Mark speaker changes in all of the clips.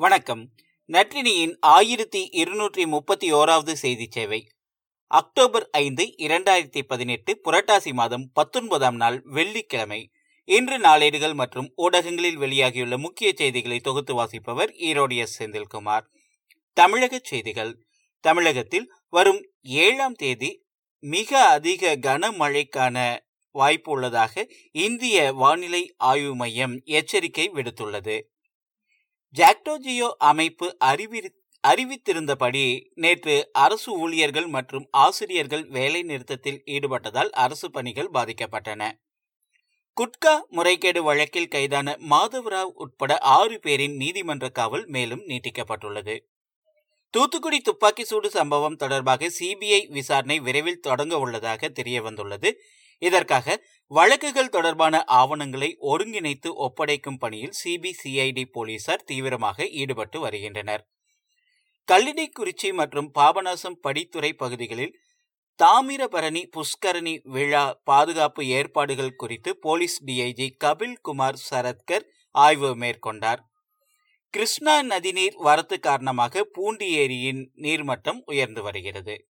Speaker 1: வணக்கம். நற்றினியின் ஆயிரத்தி இருநூற்றி முப்பத்தி ஓராவது செய்தி சேவை. அக்டோபர் ஐந்து இரண்டாயிரத்தி பதினெட்டு புரட்டாசி மாதம் பத்தொன்பதாம் நாள் வெள்ளிக்கிழமை. இன்று நாளேடுகள் மற்றும் ஊடகங்களில் வெளியாகியுள்ள முக்கிய செய்திகளை தொகுத்து வாசிப்பவர் ஈரோடு எஸ். செந்தில்குமார். தமிழக செய்திகள். தமிழகத்தில் வரும் ஏழாம் தேதி மிக அதிக கனமழைக்கான வாய்ப்பு உள்ளதாக இந்திய வானிலை ஆய்வு மையம் எச்சரிக்கை விடுத்துள்ளது. ஜாக்டோஜியோ அமைப்பு அறிவி அறிவித்திருந்தபடி நேற்று அரசு ஊழியர்கள் மற்றும் ஆசிரியர்கள் வேலை நிறுத்தத்தில் ஈடுபட்டதால் அரசு பணிகள் பாதிக்கப்பட்டன. குட்கா முறைகேடு வழக்கில் கைதான மாதவராவ் உட்பட ஆறு பேரின் நீதிமன்ற காவல் மேலும் நீட்டிக்கப்பட்டுள்ளது. தூத்துக்குடி துப்பாக்கி சூடு சம்பவம் தொடர்பாக சிபிஐ விசாரணை விரைவில் தொடங்க உள்ளதாக தெரிய வந்துள்ளது இதற்காக வழக்குகள் தொடர்பான ஆவணங்களை ஒருங்கிணைத்து ஒப்படைக்கும் பணியில் சிபிசிஐடி போலீசார் தீவிரமாக ஈடுபட்டு வருகின்றனர். கல்லிடைக்குறிச்சி மற்றும் பாபநாசம் படித்துறை பகுதிகளில் தாமிரபரணி புஷ்கரணி விழா பாதுகாப்பு ஏற்பாடுகள் குறித்து போலீஸ் டிஐஜி கபில் குமார் சரத்கர் ஆய்வு மேற்கொண்டார். கிருஷ்ணா நதிநீர் வரத்து காரணமாக பூண்டி ஏரியின் நீர்மட்டம் உயர்ந்து வருகிறது.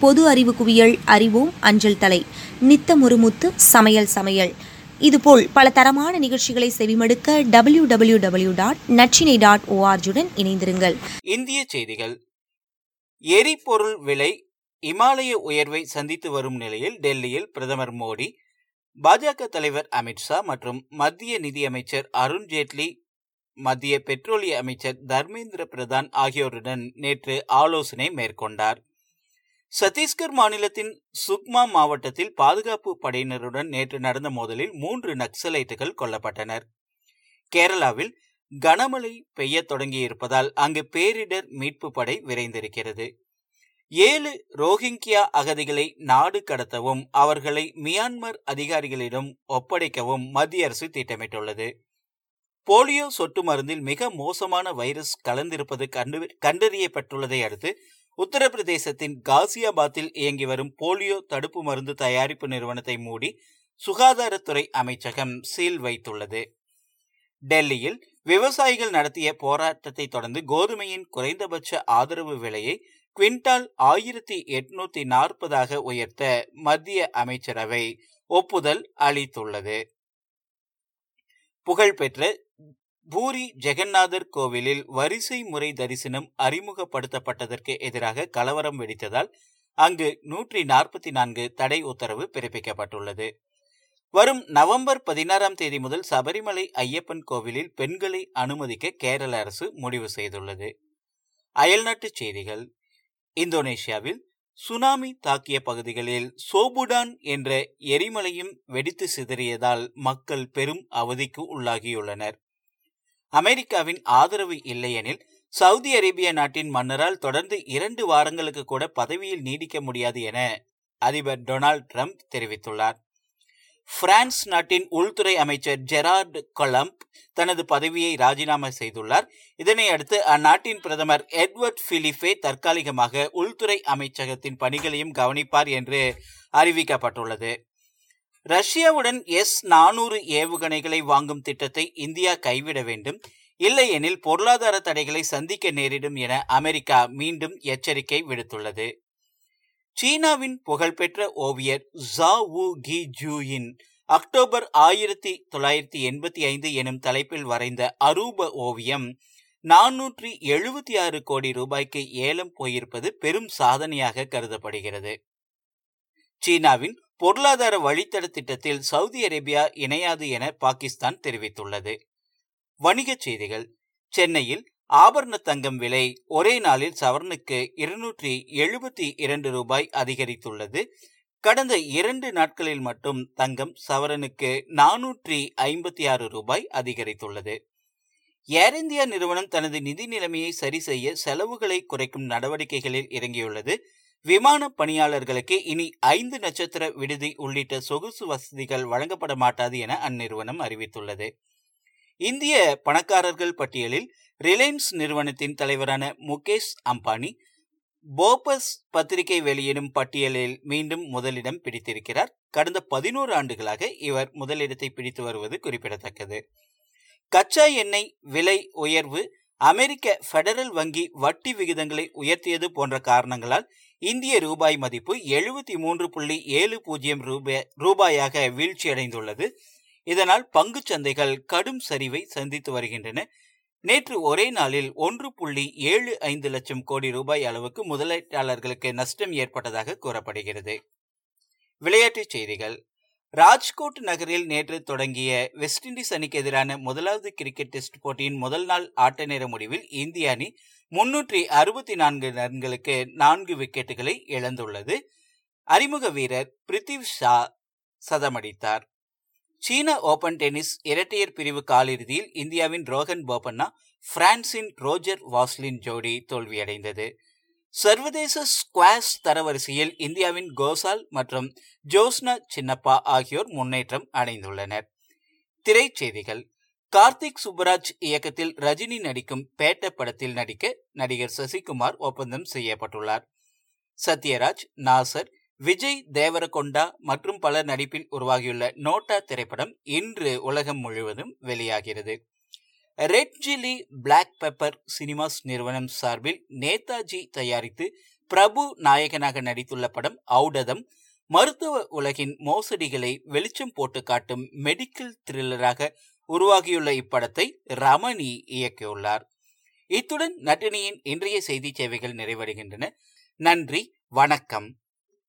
Speaker 2: பொது அறிவு குவியல் அறிவோம் அஞ்சல் தலை. நித்தம் ஒரு முத்து சமையல் சமையல். இதுபோல் பல தரமான நிகழ்ச்சிகளை செவிமடுக்க டபிள்யூ டபிள்யூ டபிள்யூ டாட் நச்சினை டாட் ஓஆர்ஜுடன் இணைந்திருங்கள்.
Speaker 1: இந்திய செய்திகள். எரிபொருள் விலை இமாலய உயர்வை சந்தித்து வரும் நிலையில் டெல்லியில் பிரதமர் மோடி பாஜக தலைவர் அமித்ஷா மற்றும் மத்திய நிதியமைச்சர் அருண்ஜேட்லி மத்திய பெட்ரோலிய அமைச்சர் தர்மேந்திர பிரதான் ஆகியோருடன் நேற்று ஆலோசனை மேற்கொண்டார். சத்தீஸ்கர் மாநிலத்தின் சுக்மா மாவட்டத்தில் பாதுகாப்பு படையினருடன் நேற்று நடந்த மோதலில் மூன்று நக்சலைட்டுகள் கொல்லப்பட்டனர். கேரளாவில் கனமழை பெய்ய தொடங்கியிருப்பதால் அங்கு பேரிடர் மீட்பு படை விரைந்திருக்கிறது. ஏழு ரோஹிங்கியா அகதிகளை நாடு கடத்தவும் அவர்களை மியான்மர் அதிகாரிகளிடம் ஒப்படைக்கவும் மத்திய அரசு திட்டமிட்டுள்ளது. போலியோ சொட்டு மருந்தில் மிக மோசமான வைரஸ் கலந்திருப்பது கண்டறியப்பட்டுள்ளதை அடுத்து உத்தரப்பிரதேசத்தின் காசியாபாத்தில் இயங்கி வரும் போலியோ தடுப்பு மருந்து தயாரிப்பு நிறுவனத்தை மூடி சுகாதாரத்துறை அமைச்சகம் சீல் வைத்துள்ளது. டெல்லியில் விவசாயிகள் நடத்திய போராட்டத்தை தொடர்ந்து கோதுமையின் குறைந்தபட்ச ஆதரவு விலையை குவிண்டால் ஆயிரத்தி எட்நூத்தி நாற்பதாக உயர்த்த மத்திய அமைச்சரவை ஒப்புதல் அளித்துள்ளது. புகழ்பெற்ற பூரி ஜெகநாதர் கோவிலில் வரிசை முறை தரிசனம் அறிமுகப்படுத்தப்பட்டதற்கு எதிராக கலவரம் வெடித்ததால் அங்கு நூற்றி நாற்பத்தி நான்கு தடை உத்தரவு பிறப்பிக்கப்பட்டுள்ளது. வரும் நவம்பர் பதினாறாம் தேதி முதல் சபரிமலை ஐயப்பன் கோவிலில் பெண்களை அனுமதிக்க கேரள அரசு முடிவு செய்துள்ளது. அயல்நாட்டுச் செய்திகள். இந்தோனேஷியாவில் சுனாமி தாக்கிய பகுதிகளில் சோபுடான் என்ற எரிமலையும் வெடித்து சிதறியதால் மக்கள் பெரும் அவதிக்கு உள்ளாகியுள்ளனர். அமெரிக்காவின் ஆதரவு இல்லையெனில் சவுதி அரேபிய நாட்டின் மன்னரால் தொடர்ந்து இரண்டு வாரங்களுக்கு கூட பதவியில் நீடிக்க முடியாது என அதிபர் டொனால்டு ட்ரம்ப் தெரிவித்துள்ளார். பிரான்ஸ் நாட்டின் உள்துறை அமைச்சர் ஜெரார்டு கொலம்ப் தனது பதவியை ராஜினாமா செய்துள்ளார். இதனை அடுத்து அந்நாட்டின் பிரதமர் எட்வர்ட் பிலிப்பே தற்காலிகமாக உள்துறை அமைச்சகத்தின் பணிகளையும் கவனிப்பார் என்று அறிவிக்கப்பட்டுள்ளது. ரஷ்யாவுடன் எஸ் நானூறு ஏவுகணைகளை வாங்கும் திட்டத்தை இந்தியா கைவிட வேண்டும். இல்லையெனில் பொருளாதார தடைகளை சந்திக்க நேரிடும் என அமெரிக்கா மீண்டும் எச்சரிக்கை விடுத்துள்ளது. சீனாவின் புகழ்பெற்ற ஓவியர் ஜா வு கி ஜூயின் அக்டோபர் ஆயிரத்தி தொள்ளாயிரத்தி எண்பத்தி ஐந்து எனும் தலைப்பில் வரைந்த அரூப ஓவியம் நானூற்றி எழுபத்தி ஆறு கோடி ரூபாய்க்கு ஏலம் போயிருப்பது பெரும் சாதனையாக கருதப்படுகிறது. சீனாவின் பொருளாதார வழித்தட திட்டத்தில் சவுதி அரேபியா இணையாது என பாகிஸ்தான் தெரிவித்துள்ளது. வணிகச் செய்திகள். சென்னையில் ஆபரண தங்கம் விலை ஒரே நாளில் சவரனுக்கு இருநூற்றி எழுபத்தி இரண்டு ரூபாய் அதிகரித்துள்ளது. கடந்த இரண்டு நாட்களில் மட்டும் தங்கம் சவரனுக்கு நானூற்றி ஐம்பத்தி ஆறு ரூபாய் அதிகரித்துள்ளது. ஏர் இந்தியா நிறுவனம் தனது நிதி நிலைமையை சரி செய்ய செலவுகளை குறைக்கும் நடவடிக்கைகளில் இறங்கியுள்ளது. விமான பணியாளர்களுக்கு இனி ஐந்து நட்சத்திர விடுதி உள்ளிட்ட சொகுசு வசதிகள் வழங்கப்பட மாட்டாது என அந்நிறுவனம் அறிவித்துள்ளது. இந்திய பணக்காரர்கள் பட்டியலில் ரிலையன்ஸ் நிறுவனத்தின் தலைவரான முகேஷ் அம்பானி போபஸ் பத்திரிகை வெளியிடும் பட்டியலில் மீண்டும் முதலிடம் பிடித்திருக்கிறார். கடந்த பதினோரு ஆண்டுகளாக இவர் முதலிடத்தை பிடித்து வருவது குறிப்பிடத்தக்கது. கச்சா எண்ணெய் விலை உயர்வு அமெரிக்க பெடரல் வங்கி வட்டி விகிதங்களை உயர்த்தியது போன்ற காரணங்களால் இந்திய ரூபாய் மதிப்பு எழுபத்தி மூன்று புள்ளி ஏழு பூஜ்ஜியம் ரூபாய் ரூபாயாக வீழ்ச்சியடைந்துள்ளது. இதனால் பங்கு சந்தைகள் கடும் சரிவை சந்தித்து வருகின்றன. நேற்று ஒரே நாளில் ஒன்று புள்ளி ஏழு ஐந்து லட்சம் கோடி ரூபாய் அளவுக்கு முதலீட்டாளர்களுக்கு நஷ்டம் ஏற்பட்டதாக கூறப்படுகிறது. விளையாட்டுச் செய்திகள். ராஜ்கோட் நகரில் நேற்று தொடங்கிய வெஸ்ட் இண்டீஸ் அணிக்கு எதிரான முதலாவது கிரிக்கெட் டெஸ்ட் போட்டியின் முதல் நாள் ஆட்ட நேர முடிவில் இந்திய அணி முன்னூற்றி அறுபத்தி நான்கு ரன்களுக்கு நான்கு விக்கெட்டுகளை இழந்துள்ளது. அறிமுக வீரர் பிரித்திவ் ஷா சதமடித்தார். சீன ஓபன் டென்னிஸ் இரட்டையர் பிரிவு காலிறுதியில் இந்தியாவின் ரோஹன் போபண்ணா பிரான்சின் ரோஜர் வாஸ்லின் ஜோடி தோல்வியடைந்தது. சர்வதேச ஸ்குவாஷ் தரவரிசையில் இந்தியாவின் கோசால் மற்றும் ஜோஸ்னா சின்னப்பா ஆகியோர் முன்னேற்றம் அடைந்துள்ளனர். திரைச்செய்திகள். கார்த்திக் சுப்பராஜ் இயக்கத்தில் ரஜினி நடிக்கும் பேட்ட படத்தில் நடிக்க நடிகர் சசிகுமார் ஒப்பந்தம் செய்யப்பட்டுள்ளார். சத்யராஜ் நாசர் விஜய் தேவரகொண்டா மற்றும் பலர் நடிப்பில் உருவாகியுள்ள நோட்டா திரைப்படம் இன்று உலகம் முழுவதும் வெளியாகிறது. ரெட் ஜில்லி பிளாக் பெப்பர் சினிமாஸ் நிறுவனம் சார்பில் நேதாஜி தயாரித்து பிரபு நாயகனாக நடித்துள்ள படம் ஔடதம் மருத்துவ உலகின் மோசடிகளை வெளிச்சம் போட்டு காட்டும் மெடிக்கல் த்ரில்லராக உருவாகியுள்ள இப்படத்தை ரமணி இயக்கியுள்ளார். இத்துடன் நட்டினியின் இன்றைய செய்தி சேவைகள் நிறைவடைகின்றன. நன்றி வணக்கம்.